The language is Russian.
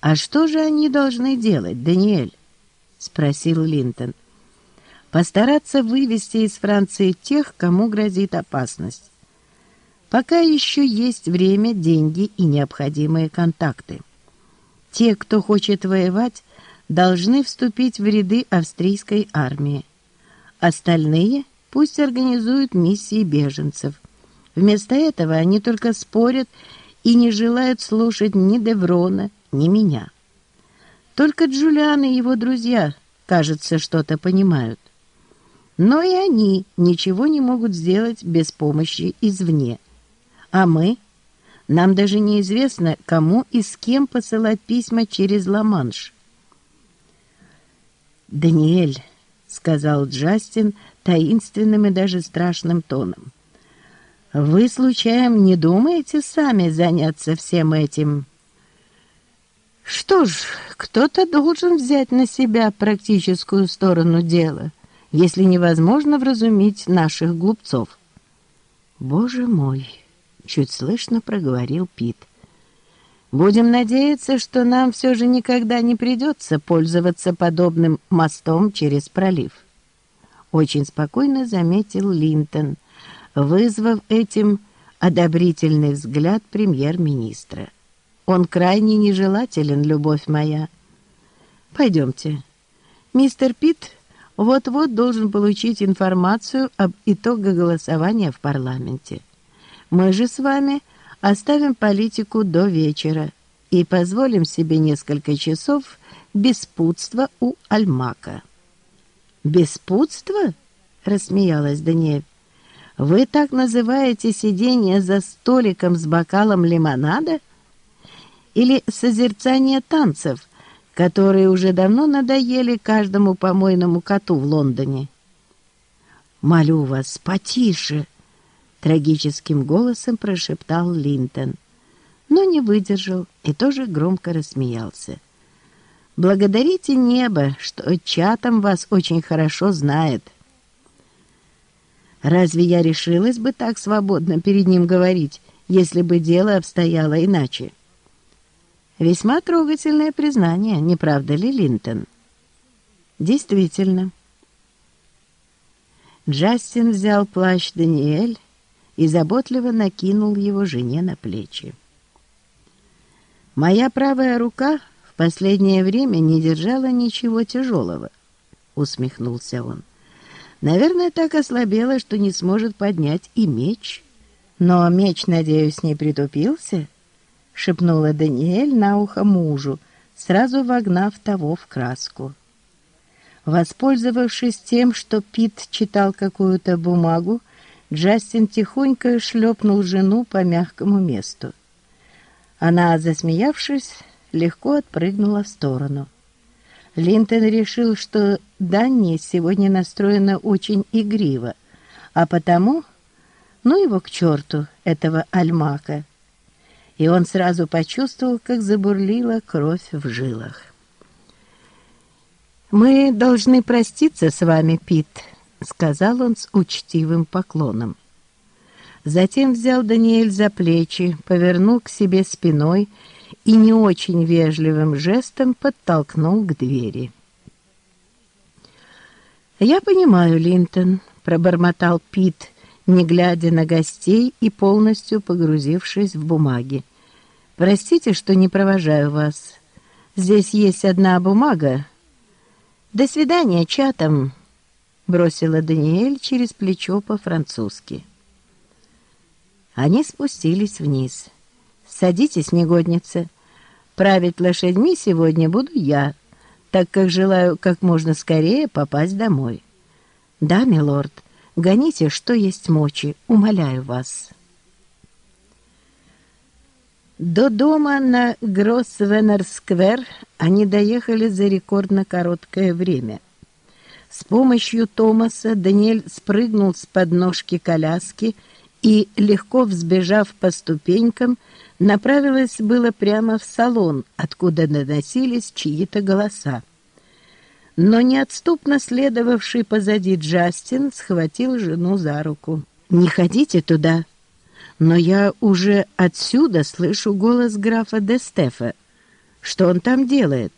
«А что же они должны делать, Даниэль?» — спросил Линтон. «Постараться вывести из Франции тех, кому грозит опасность. Пока еще есть время, деньги и необходимые контакты. Те, кто хочет воевать, должны вступить в ряды австрийской армии. Остальные пусть организуют миссии беженцев. Вместо этого они только спорят и не желают слушать ни Деврона, ни меня. Только Джулиан и его друзья, кажется, что-то понимают. Но и они ничего не могут сделать без помощи извне. А мы? Нам даже неизвестно, кому и с кем посылать письма через Ла-Манш. «Даниэль», — сказал Джастин таинственным и даже страшным тоном, — «вы, случаем, не думаете сами заняться всем этим?» «Что ж, кто-то должен взять на себя практическую сторону дела, если невозможно вразумить наших глупцов». «Боже мой!» — чуть слышно проговорил Пит. Будем надеяться, что нам все же никогда не придется пользоваться подобным мостом через пролив. Очень спокойно заметил Линтон, вызвав этим одобрительный взгляд премьер-министра. Он крайне нежелателен, любовь моя. Пойдемте. Мистер Питт вот-вот должен получить информацию об итогах голосования в парламенте. Мы же с вами Оставим политику до вечера и позволим себе несколько часов беспутства у Альмака. «Беспутство?» — рассмеялась Даниэль. «Вы так называете сидение за столиком с бокалом лимонада? Или созерцание танцев, которые уже давно надоели каждому помойному коту в Лондоне?» «Молю вас, потише!» — трагическим голосом прошептал Линтон, но не выдержал и тоже громко рассмеялся. «Благодарите небо, что Чатом вас очень хорошо знает». Разве я решилась бы так свободно перед ним говорить, если бы дело обстояло иначе? Весьма трогательное признание, не правда ли, Линтон? Действительно. Джастин взял плащ Даниэль и заботливо накинул его жене на плечи. «Моя правая рука в последнее время не держала ничего тяжелого», — усмехнулся он. «Наверное, так ослабела, что не сможет поднять и меч. Но меч, надеюсь, не притупился?» — шепнула Даниэль на ухо мужу, сразу вогнав того в краску. Воспользовавшись тем, что Пит читал какую-то бумагу, Джастин тихонько шлепнул жену по мягкому месту. Она, засмеявшись, легко отпрыгнула в сторону. Линтон решил, что Данни сегодня настроена очень игриво, а потому, ну его к черту, этого альмака. И он сразу почувствовал, как забурлила кровь в жилах. «Мы должны проститься с вами, Пит», — сказал он с учтивым поклоном. Затем взял Даниэль за плечи, повернул к себе спиной и не очень вежливым жестом подтолкнул к двери. «Я понимаю, Линтон», — пробормотал Пит, не глядя на гостей и полностью погрузившись в бумаги. «Простите, что не провожаю вас. Здесь есть одна бумага. До свидания, чатом бросила Даниэль через плечо по-французски. Они спустились вниз. «Садитесь, негодница. Править лошадьми сегодня буду я, так как желаю как можно скорее попасть домой. Да, милорд, гоните, что есть мочи, умоляю вас». До дома на Гроссвеннер-сквер они доехали за рекордно короткое время – с помощью Томаса Даниэль спрыгнул с подножки коляски и, легко взбежав по ступенькам, направилась было прямо в салон, откуда доносились чьи-то голоса. Но неотступно следовавший позади Джастин схватил жену за руку. «Не ходите туда!» «Но я уже отсюда слышу голос графа де Стефа», Что он там делает?»